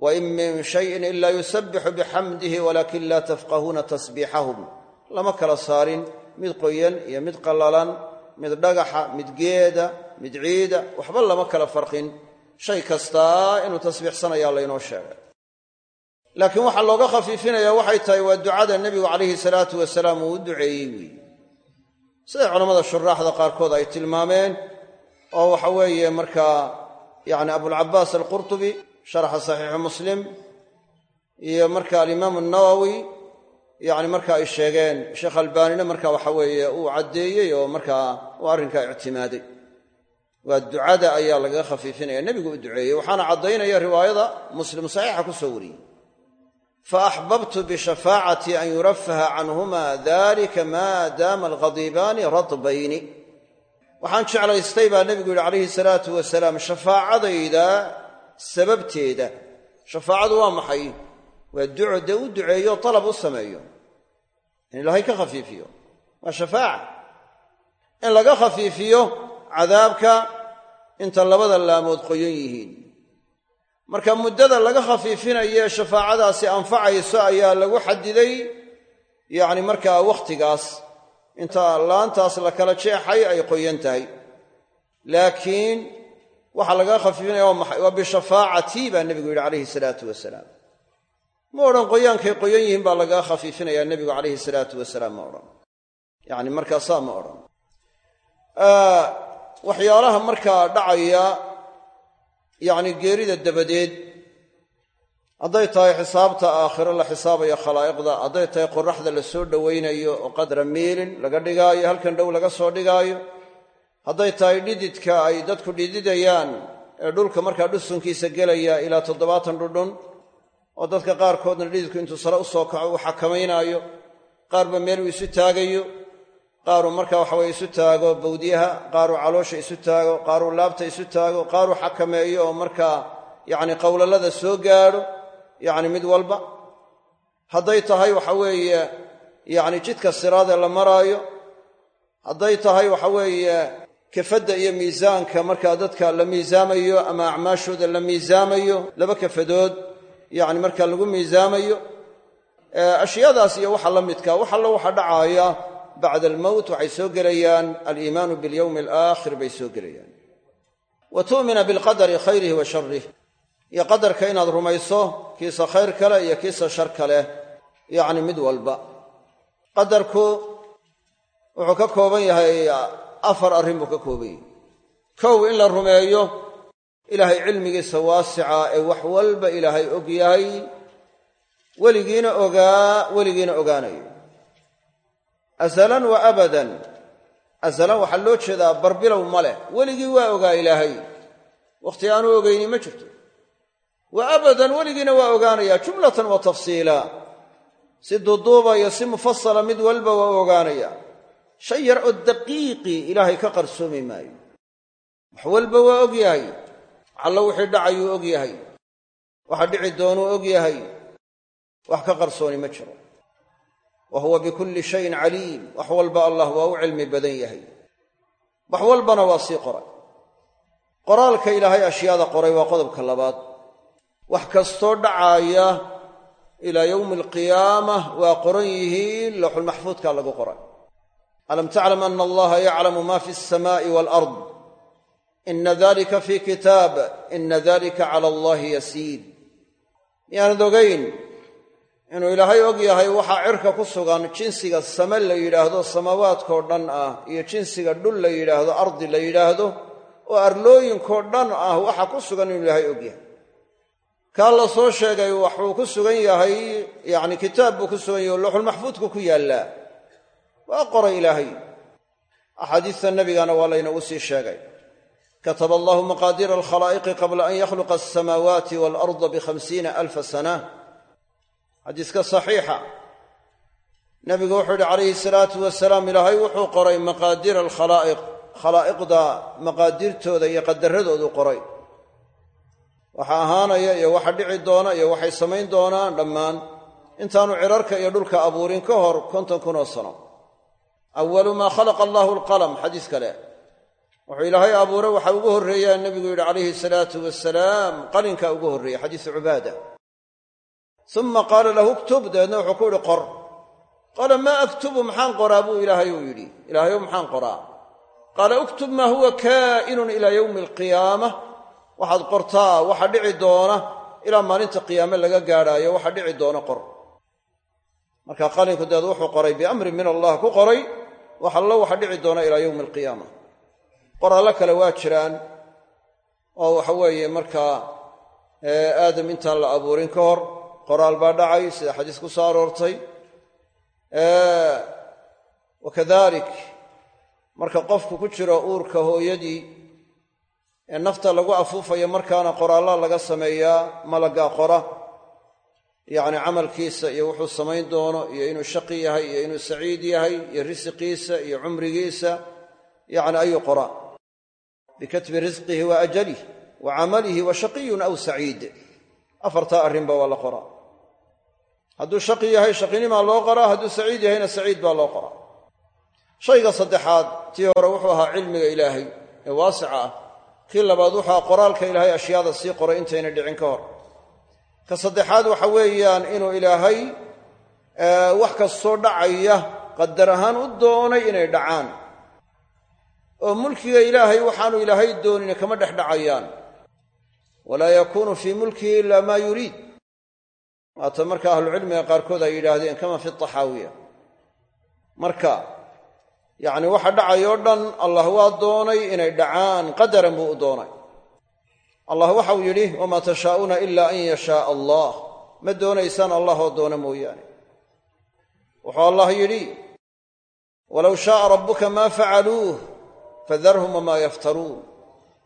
Wa in min shayin ilaa yusabbixu bixamdihi walaakin laa tafqahuuna tasbiixahum. Lama kala saarin mid qoyan iyo mid qallalan mid dhagaxa mid geeda mid ciida waxba lama kala farqin. Shay kastaa inuu tasbiixsanayaa laynoo sheegay. Laakiin waxaa looga khafiifinayaa waxay tahay waa ducada nebigu calayhi salaatu wasalaam uu duceeyey weeye siday culammada shuraaxda qaarkood ay tilmaameen oo waxa weeye markaa yacni abulcabaas alqurtubi sharaxa saxiixu muslim iyo marka alimaamu nawowi yacni marka ay sheegeen sheekh albaanina marka waxa weeye uu caddeeyey oo markaa uu arrinkaa ictimaaday. Waa ducada ayaa lagaga khafiifinaya. Nebigu u duceeyey waxaana caddaynaya riwaayada muslim saxiixa ku soo wariyey. Faaxbabtu bishafaacatii an yurafaha canhuma dalika maa daama alghadibaani radbayni waxaan jeclaystay baa nebigu yidhi calayhi salaatu wasalaam shafaacadayda sababteeda. Shafaacadu waa maxay waa duco dee u duceeyo dalab u sameeyo. In ilaahay ka khafiifiyo. Waa shafaaca in laga khafiifiyo cadaabka inta labada laamood qoyan yihiin. Marka muddada laga khafiifinaye shafaacadaasi anfacayso ayaa lagu xadiday yacni markaa wakhtigaas. Inta laantaas la kala jeexay ay qoyan tahay. Laakiin waxaa lagaga khafiifinaya waa maxay? Waa bishafaacatii baa nebigu yidhi calayhi salaatu wasalaam ma odhan qoyaankay qoyan yihiin baa lagaga khafiifinayaa nebigu calayhi salaatu wasalaam ma odhan. Yacni markaasaa ma odhan. Waxyaalaha markaa dhacaya yacni geerida dabadeed hadday tahay xisaabta aakhiro la xisaabayo khalaa'iqda hadday tahay qoraxda la soo dhowaynayo oo qadra miilin laga dhigaayo halkan dhow laga soo dhigaayo hadday tahay dhididka ay dadku dhididayaan ee dhulka markaa dhusunkiisa gelaya ilaa toddobaatan dhudhun oo dadka qaarkoodna dhididku intuu sare u soo kaco uu xakamaynaayo qaarba meel uu isu taagayo qaaruu markaa waxaweye isu taago bawdyaha qaaruu caloosha isu taago qaaruu laabta isu taago qaaruu xakameeyo oo markaa yacni qowlalada soo gaadho yacni mid walba. Hadday tahay waxa weeye yacni jidka siraadee la maraayo hadday tahay waxa weeye kafadda iyo miisaanka markaa dadka la miisaamayo ama acmaashooda la miisaamayo laba kafadood yacni markaa lagu miisaamayo ashyaadaas iyo waxa la midka wax allo waxa dhacaaya bacda almowt waxay soo gelayaan aliimaanu bilyowmi alaakhir bay soo gelayaan. Wa tu'mina bilqadari khayrihi wa sharih iyo qadarka inaad rumayso kiisa khayr kale iyo kiisa shar kale yacni mid walba. Qadarku wuxuu ka kooban yahay afar arrin buu ka kooban yahay. Kow in la rumeeyo ilaahay cilmigiisa waasica ee wax walba ilaahay og yahay. Weligiina ogaa weligiina ogaanayo. Asalan wa abadan. Asalan waxaa loo jeedaa barbilow ma leh. Weligii waa ogaa ilaahay. Wakhti aanu ogayni ma jirto. Wa abadan weligiina waa ogaanayaa jumlatan wa tafsiila. Si duduuba iyo si mufasala mid walba waa ogaanayaa. Shay yar oo daqiiqii ilaahay ka qarsoomi maayo. Wax walba waa og yahay callo wixii dhacayuu og yahay. Waxa dhici doonuu og yahay. Wax ka qarsooni ma jiro. Wa huwa bikulli shayin caliim. Wax walba allah waa u cilmi badan yahay. Wax walbana waa sii qoray. Qoraalka ilaahay ashyaada qoray waa qodobka labaad. Wax kastoo dhacaaya ilaa yowmi alqiyaamah waa qoran yihiin lowxulmaxfuudka lagu qoray. Alam taclam ana allaha yaclamu ma fi alsamaa'i walard ina dalika fi kitaab ina dalika cala allahi yasiir miyaanad ogayn inuu ilaahay og yahay waxaa cirka ku sugan jinsiga same la yidhaahdo samaawaadkoo dhan ah iyo jinsiga dhul la yidhaahdo ardi la yidhaahdo oo arlooyinkoo dhan ah waxa ku sugan inuu ilaahay og yahay kaa la soo sheegay waxuu ku sugan yahay yacni kitaab buu ku sugan yahay oo lowxulmaxfuudku ku yaallaa waa qoray ilaahay axaadiista nebigana waa laynagu sii sheegay kataba allahu maqaadiira alkhalaa'iqi qabla an yakhluqa alsamaawaati waalarda bikhamsiina alfa sana xadiiska saxiixa nebigu wuxuu yidhi calayhi salaatu wasalaam ilaahay wuxuu qoray maqaadiira alkhalaa'iq khalaa'iqda maqaadiirtooda iyo qadaradoodu qoray waxa ahaanaya iyo waxa dhici doona iyo waxay samayn doonaan dhammaan intaanu cirarka iyo dhulka abuurin ka hor konton kunoo sano awalu maa khalaqa allahu alqalam xadiis kale wuxuu ilaahay abuuray waxa ugu horreeyaa nebigu yidhi calayhi salaatu wasalaam qalinkaa ugu horreeya xadiisu cubaada. Uma qaala lahu uktub dabeedna wuxuu ku yidhi qor. Qaala maa aktubu maxaan qoraa? Buu ilaahay uu yidhi. Ilaahayow maxaan qoraa? Qaala uktub maa huwa kaa'inun ilaa yowmi alqiyaama waxaad qortaa waxa dhici doona ilaa maalinta qiyaame laga gaadhaayo waxa dhici doona qor. Marka qalinku dabeed wuxuu qoray biamrin min allah. Ku qoray wax allo waxa dhici doona ilaa yowmi alqiyaama qoraallo kale waa jiraan oo waxa weeye markaa aadam intaan la abuurin ka hor qoraal baa dhacay sida xadiis ku soo aroortay. Wakadalik marka qofku ku jiro uurka hooyadii ee nafta lagu afuufayo markaana qoraalla laga sameeyaa malaggaa qora. Yacni camalkiisa iyo wuxuu samayn doono iyo inuu shaqi yahay iyo inuu saciid yahay iyo risiqiisa iyo cumrigiisa yacni ayuu qoraa bikatbi risqihi wa ajalih wa camalihi wa shaqiyun aw saciid. Afartaa arrinba waa la qoraa. Hadduu shaqi yahay shaqinimaa loo qoraa hadduu saciid yahayna saciid baa loo qoraa. Shayga saddexaad tii hore wuxuu ahaa cilmiga ilaahay ee waasica ah. Kii labaad wuxuu ahaa qoraalka ilaahay ashyaada sii qoray intayna dhicin ka hor. Ka saddexaad waxa weeyaan inuu ilaahay wax kastoo dhacaya qadar ahaan u doonay inay dhacaan oo mulkiga ilaahay waxaanu ilaahay doonin kama dhex dhacayaan. Walaa yakuunu fii mulkihi ila maa yuriid. Waata marka ahlucilmiga qaarkood ay yidhaahdeen kama fi taxaawiya. Marka yacni waxa dhacayoo dhan allah waa doonay inay dhacaan qadaran buu u doonay. Allah waxau yidhi wamaa tashaa'uuna ila an yashaaa allah. Ma doonaysaan allah oo doona mooyaane. Wuxuu allah yidhi walow shaaa rabbuka maa facaluuh fadarhum wamaa yaftaruun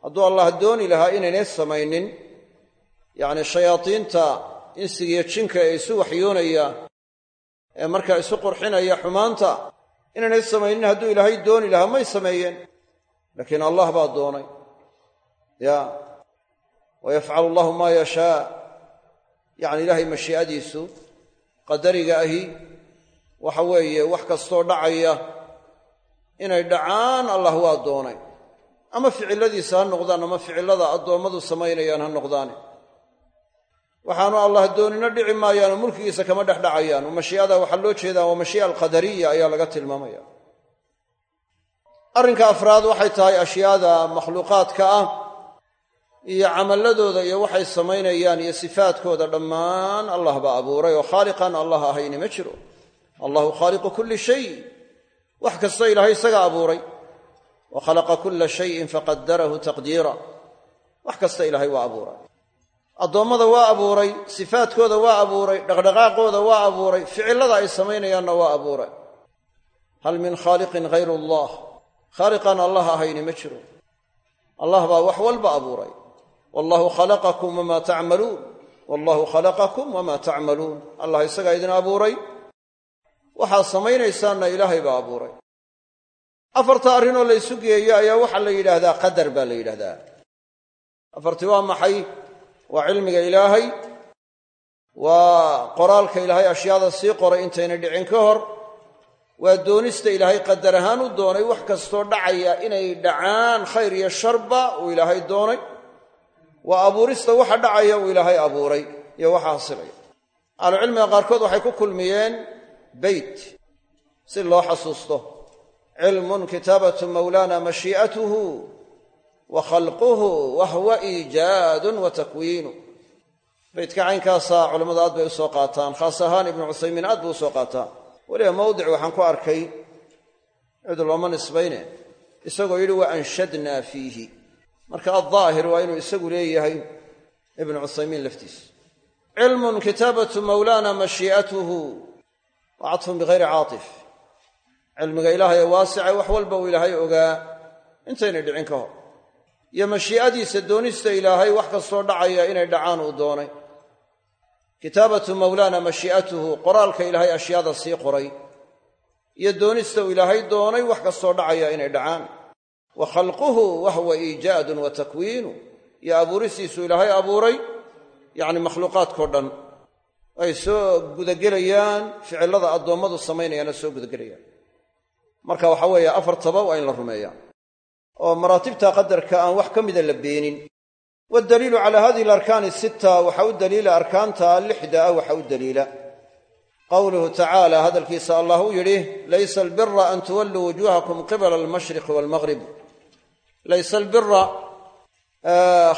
hadduu allah dooni lahaa inaynay samaynin yacni shayaadiinta insigiyo jinka ee isu waxyoonaya ee markaa isu qurxinaya xumaanta inaynay samaynin hadduu ilaahay dooni lahaa may sameeyeen laakiin allah baa doonay ya wa yafcalu allahu maa yashaa yacni ilaahay mashii'adiisu qadariga ahi waxa weeye wax kastoo dhacaya inay dhacaan allah waa doonay. Ama ficiladiisa ha noqdaan ama ficillada addoommadu samaynayaan ha noqdaane waxaanu allah doonina dhici maayaanoo mulkigiisa kama dhex dhacayaan oo mashii'ada waxaa loo jeedaa waa mashii'a alqadariya ayaa laga tilmaamaya. Arrinka afraad waxay tahay ashyaada makhluuqaadka ah iyo camalladooda iyo waxay samaynayaan iyo sifaadkooda dhammaan allah baa abuuray. Oo khaaliqan allah ahayni ma jiro. Allahu khaaliqu kulli shay wax kasta ilaahay isaga abuuray. Wa khalaqa kulla shayin faqadarahu taqdiira. Wax kasta ilaahay waa abuuray. Addoommada waa abuuray sifaadkooda waa abuuray dhaqdhaqaaqooda waa abuuray ficillada ay samaynayaanna waa abuuray. Hal min khaaliqin hayru allah. Khaaliqaan allah ahayni ma jiro. Allah baa wax walba abuuray. Wallahu khalaqakum wamaa tacmaluun wallahu khalaqakum wamaa tacmaluun allah isagaa idin abuuray waxaad samaynaysaanna ilaahay baa abuuray. Afarta arrinoo la ysu geeyo ayaa waxaa la yidhaahdaa qadar baa la yidhahdaa afarti waa maxay? Waa cilmiga ilaahay. Waa qoraalka ilaahay ashyaada sii qoray intayna dhicin ka hor. Waa doonista ilaahay qadar ahaan u doonay wax kastoo dhacaya inay dhacaan khayr iyo sharba uu ilaahay doonay. Waa abuurista waxa dhacaya uu ilaahay abuuray iyo waxa hasilaya. Ahlucilmiga qaarkood waxay ku kulmiyeen beyt. Si loo xasuusto cilmun kitaabatu mawlana mashii'atuhu wa khalquhu wa huwa iijaadun wa takwiinu. Baydka caynkaasaa culammadu aad bay u soo qaataan khaas ahaan ibnu cuthaymiin aad buu u soo qaataa. Weliba mawdic waxaan ku arkay cid looma nisbayne isagoo yidhi wa anshadnaa fiihi. Marka addaahir waa inuu isagu leeyahay ibnu cuthaymiin laftiisa cilmun kitaabatu mawlana mashii'atuhu wa cadfun bihayri caatif cilmiga ilaahay ee waasica wax walba uu ilaahay ogaa intaynay dhicin ka hor iyo mashii'adiisa doonista ilaahay wax kastoo dhacaya inay dhacaan uu doonay kitaabatu mawlaana mashii'atuhu qoraalka ilaahay ashyaada sii qoray iyo doonista uu ilaahay doonay wax kastoo dhacaya inay dhacaan wa khalquhu wahwa iijaadun wa takwiinu iyo abuuristiisu ilaahay abuuray yacni makhluuqaadkao dhan ay soo gudagelayaan ficillada addoommadu samaynayaana soo gudagelayaan. Marka waxa weeye afartaba waa in la rumeeyaa. Oo maraatibta qadarka aan wax ka mida la beenin. Waddaliilu calaa hadihi alarkaani sitta waxa u daliila arkaanta lixda ah waxa u daliila. Qowluhu tacaala hadalkiisa allah uu yidhi laysa albira an tuwalluu wujuuhakum qibala almashriqi waalmaghrib. Laysa albira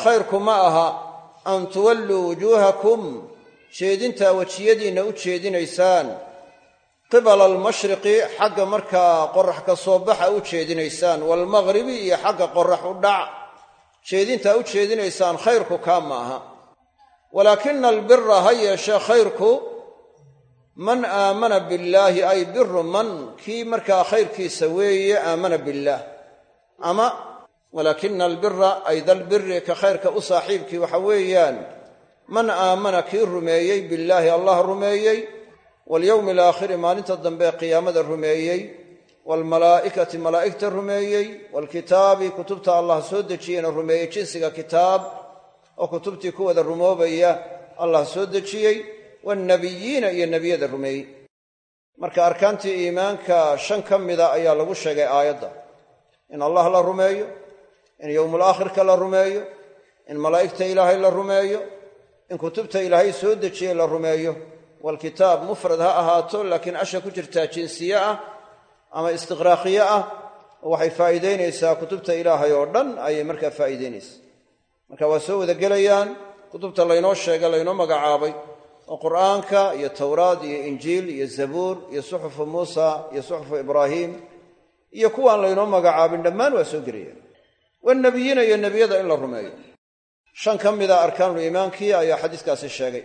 khayrku ma aha an tuwalluu wujuuhakum jeedintaa wejiyadiinna u jeedinaysaan. Qibala almashriqi xagga markaa qorax ka soo baxa u jeedinaysaan. Waalmaqhribi iyo xagga qorax u dhac. Jeedintaa u jeedinaysaan khayrku kaa ma aha walaakina albira ha yeeshee khayrku man aamana billaahi ay biru man kii markaa khayrkiisa weeye aamana billaah ama walaakina albira ay dalbiri ka khayrka u saaxiibkii waxa weeyaan man aamana kii rumeeyey billaahi allah rumeeyey. Walyowmi alaakhiri maalinta dambe qiyaamada rumeeyey. Waalmalaa'ikati malaa'igta rumeeyey. Waalkitaabi kutubta allah soo dejiyeyna rumeeyey jinsiga kitaab oo kutubtii ku wada rumoobaya allah soo dejiyey. Waannabiyiina iyo nebiyada rumeeyey. Marka arkaantii iimaanka shan ka mida ayaa lagu sheegay aayadda. In allah la rumeeyo in yowmulaakhirka la rumeeyo in malaa'igta ilaahay la rumeeyo in kutubta ilaahay soo dejiyey la rumeeyo. Walkitaab mufrad ha ahaato laakiin asha ku jirtaa jinsiye ah ama istiqraaqiye ah waxay faa'iidaynaysaa kutubta ilaahay oo dhan ayay markaa faa'iidaynaysaa marka waa soo wada gelayaan kutubta laynoo sheegay laynoo magacaabay oo qur'aanka iyo towraad iyo injiil iyo zabuur iyo suxufu muusa iyo suxufu ibraahiim iyo kuwaan laynoo magacaabin dhammaan waa soo gelayaan. Wanabiyiina iyo nebiyada in la rumeeyo shan ka mida arkaanuliimaankii ayaa xadiiskaasi sheegay.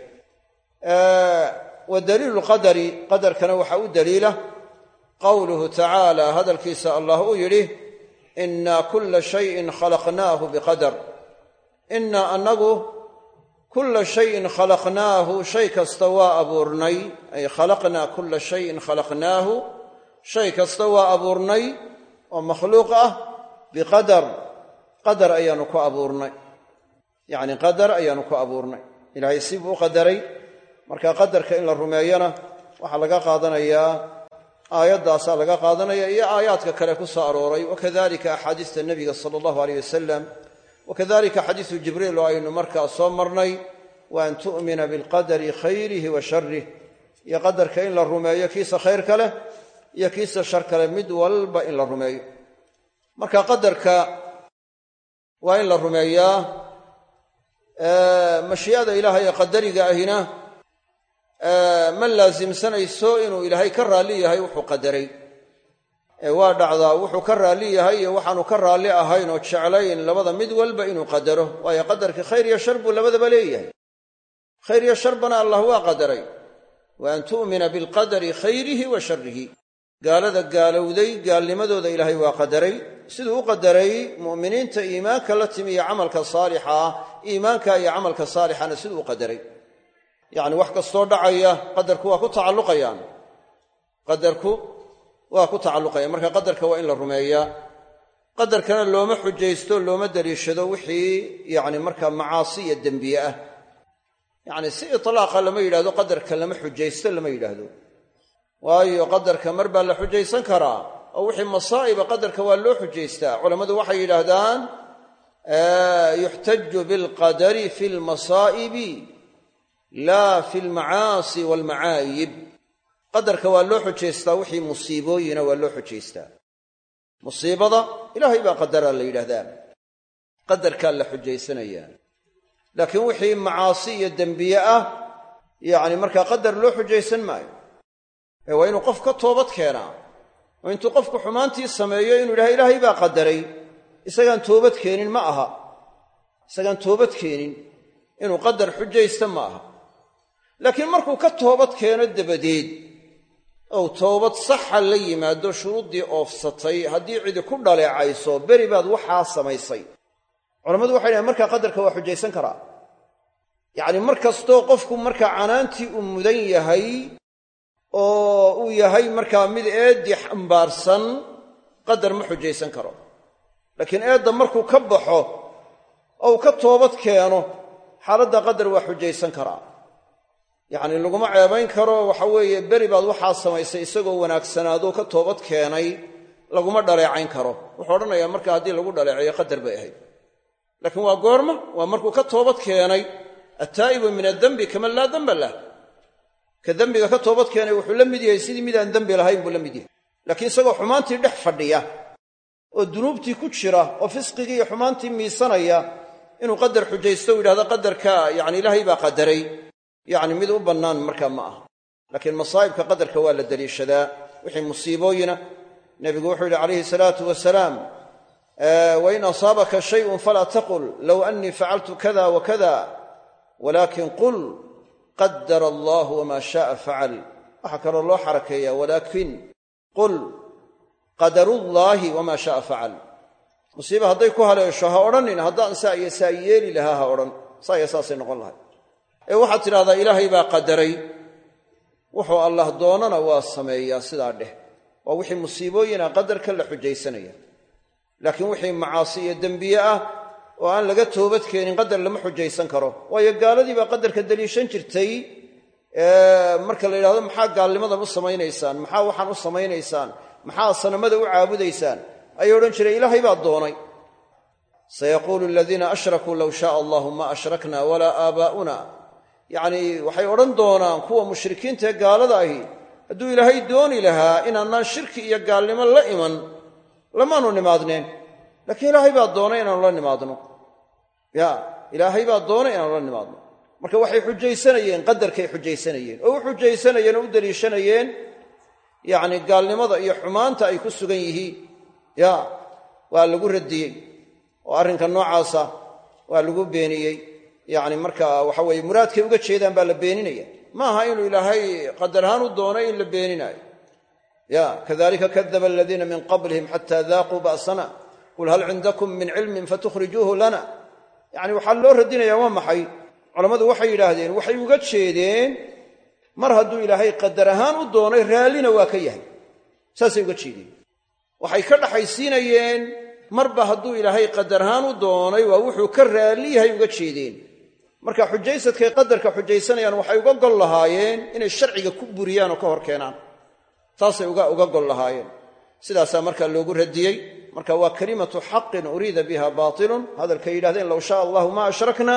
Wa daliilu lqadari qadarkana waxaa u daliila qowluhu tacaala hadalkiisa allah uu yidhi inaa kulla shayin khalaqnaahu biqadar. Inaa annagu kulla shayin khalaqnaahu shay kasta waa abuurnay ay khalaqnaa kulla shayin khalaqnaahu shay kasta waa abuurnay oo makhluuq ah biqadar. Qadar ayaanu ku abuurnay yacni qadar ayaanu ku abuurnay. Ilaahay si buu u qadaray. Marka qadarka in la rumeeyana waxaa laga qaadanayaa aayaddaasaa laga qaadanaya iyo aayaadka kale ku soo arooray. Wakadalika axaadiista nebiga sala allahu aleyh wasalam wakadalika xadiisu jibriil oo aynu markaa soo marnay wa an tu'mina bilqadari khayrihi wa sharih iyo qadarka in la rumeeyo kiisa khayrka leh iyo kiisa sharka leh mid walba in la rumeeyo. Marka qadarka waa in la rumeeyaa mashii'ada ilaahay ee qadariga ahina ma laasimsanayso inuu ilaahay ka raalli yahay wuxuu qadaray. Waa dhacdaa wuxuu ka raalli yahay iyo waxaanu ka raalli ahayn oo jeclayn labada mid walba inuu qadaro. Waayo qadarkii khayr iyo shar buu labadaba leeyahay. Khayr iyo sharbana allah waa qadaray. Wa an tu'mina bilqadari khayrihi wa sharrihi gaalada gaalowday gaalnimadooda ilaahay waa qadaray. Siduu u qadaray mu'miniinta iimaanka la timi iyo camalka saalixa iimaanka iyo camalka saalixana siduu u qadaray. Yacni wax kastoo dhacaya qadarku waa ku tacalluqayaan. Qadarku waa ku tacalluqayaan. Marka qadarka waa in la rumeeyaa qadarkana looma xujaysto looma daliishado wixii yacni markaa macaasi iyo dembiye ah. Yacni si itlaaqa lama yidhahdo qadarka lama xujaysto lama yidhaahdo waayo qadarka mar baa la xujaysan karaa oo wixii masaa'iba qadarka waa loo xujaystaa. Culammadu waxay yidhaahdaan yuxtaju bilqadari fi lmasaa'ibi laa fi lmacaasi waalmacaayib qadarka waa loo xujaystaa wixii musiibooyina waa loo xujaystaa. Musiibada ilaahay baa qadaraa la yidhaahdaa qadarkaa la xujaysanayaa laakiin wixii macaasi iyo dembiye ah yacni markaa qadar loo xujaysan maayo ee waa inuu qof ka toobad keenaa oo intuu qofku xumaantii sameeyo inuu yidhaha ilaahay baa qadaray isagaan toobad keenin ma aha isagaan toobad keenin inuu qadar xujaysta ma aha. Laakiin markuu ka toobad keeno dabadeed ou toobad saxa la yimaado shuruuddii oofsatay haddii cidi ku dhaleecayso beri baad waxaa samaysay. Culammadu waxay dhahen markaa qadarka waa xujaysan karaa. Yacni mar kastoo qofku markaa canaantii uu mudan yahay oo uu yahay markaa mid eeddii xambaarsan qadar ma xujaysan karo. Laakiin eedda markuu ka baxo ou ka toobad keeno xaaladda qadar waa xujaysan karaa. Yacni laguma ceebayn karo waxa weeye beri baad waxaa samaysay isagoo wanaagsanaadoo ka toobad keenay laguma dhaleecayn karo. Wuxuu odhanayaa marka haddii lagu dhaleeceeyo qadar bay ahayd. Laakiin waa goorma waa markuu ka toobad keenay attaa'ibu min addembi kaman laa demba lah ka dembiga ka toobad keenay wuxuu la mid yahay sidii midaan dembi lahayn buu la mid yahay. Laakiin isagoo xumaantii dhex fadhiya oo dunuubtii ku jira oo fisqigii iyo xumaantii miisanaya inuu qadar xujaysto u yidhahdo qadarka yacni ilaahay baa qadaray. Yacni mid u bannaan markaa ma aha. Laakiin masaa'ibka qadarka waa la deliishadaa wixii musiibooyina nebigu wuxuu yidhi calayhi salaatu wasalaam wain asaabaka shayun falaa taqul low annii facaltu kada wa kada walaakin qul qadara allah wmaa shaaa facal waxaa kaloo loo xarakeeya walaakin qul qadarullaahi wamaa shaaa facal musiiba hadday ku haleesho ha odhanin haddaan saa iyo saa yeeli lahaa ha odhan. Saa saasay noqon lahay ee waxaad tidhahdaa ilaahay baa qadaray. Wuxuu allah doonana waa sameeyaa sidaa dheh. Waa wixii musiibooyina qadarka la xujaysanaya. Laakiin wixii macaasi iyo dembiye ah oo aan laga toobad keenin qadar lama xujaysan karo. Waayo gaaladii baa qadarka daliishan jirtay marka la yidhahdo maxaa gaalnimadan u samaynaysaan? Maxaa waxaan u samaynaysaan? Maxaa sanamada u caabudaysaan? Ayay odhan jireen ilaahay baa doonay. Sayaquulu aladiina ashrakuu low shaaa allahu ma ashrakna walaa aabaa'una yacnii waxay odhan doonaan kuwa mushrikiinta ee gaalada ahi hadduu ilaahay dooni lahaa inaanaan shirki iyo gaalnimo la iman lamaanu nimaadneen laakiin ilaahay baa doonay inaanu la nimaadno. Ya ilaahay baa doonay inaanu la nimaadno. Marka waxay xujaysanayeen qadarkay xujaysanayeen oo u xujaysanayeen oo u daliishanayeen yacni gaalnimada iyo xumaanta ay ku sugan yihiin ya waa lagu radiyey. Oo arrinka noocaasa waa lagu beeniyey. Yacni marka waxa weeye muraadkay uga jeedaan baa la beeninaya. Ma aha inuu ilaahay qadar ahaan u doonay in la beeninaayo ya kadalika kadaba aladiina min qablihim xata daaquu ba'sana qul hal cindakum min cilmin fatukhrijuuhu lana yacni waxaa loo radinayaa waa maxay culammadu waxay yidhaahdeen waxay uga jeedeen mar hadduu ilaahay qadar ahaan u doonay raallina waa ka yahay saasay uga jeedeen waxay ka dhaxaysiinayeen marba hadduu ilaahay qadar ahaan u doonay waa wuxuu ka raalli yahay uga jeedeen marka xujaysadkay qadarka xujaysanayaan waxay uga gol lahaayeen inay sharciga ku buriyaan oo ka hor keenaan taasay uga gol lahaayeen sidaasaa markaa loogu radiyey marka waa kalimatu xaqin uriida biha baatilun. Hadalkay yidhahdeen low shaa allahu ma ashrakna.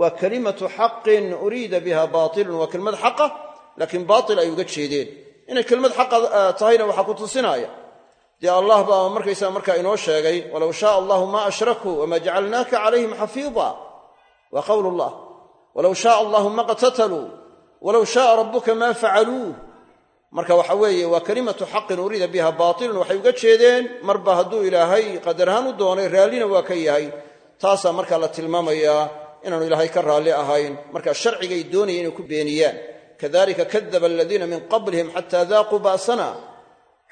Waa kalimatu xaqin uriida biha baatilun. Waa kelmad xaqa laakiin baatil ay uga jeedeen. Inay kelmad xaqa tahayna waxaa ku tusinaaya dee allah baa markaysaa markaa inoo sheegay walow shaa allahu ma ashrakuu wamaa jacalnaaka calayhim xafiida waa qowl llah walow shaaa allahu ma qtataluu walow shaaa rabbuka ma facaluuh marka waxa weeye waa kalimatu xaqin uriida biha baatilun waxay uga jeedeen marba hadduu ilaahay qadar ahaan u doonay raallina waa ka yahay. Taasaa markaa la tilmaamayaa inaanu ilaahay ka raalli ahayn. Marka sharcigay doonaya inay ku beeniyaan. Kadalika kadaba aladiina min qablihim xataa daaquu ba'sana.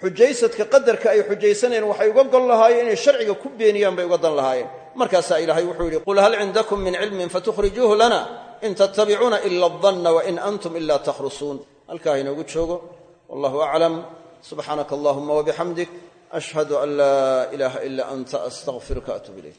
Xujaysadka qadarka ay xujaysanayeen waxay uga gol lahaayeen inay sharciga ku beeniyaan bay uga dan lahaayeen. Markaasaa ilaahay wuxuu yidhi qul hal cindakum min cilmin fatukhrijuuhu lana in tattabicuuna ila adanna wain antum ila takhrusuun. Halkaa inoogu joogo wallahu aclam subxaanaka allahuma wabixamdik ashhadu an laa ilaaha ila anta astaqfiruka atub ilayk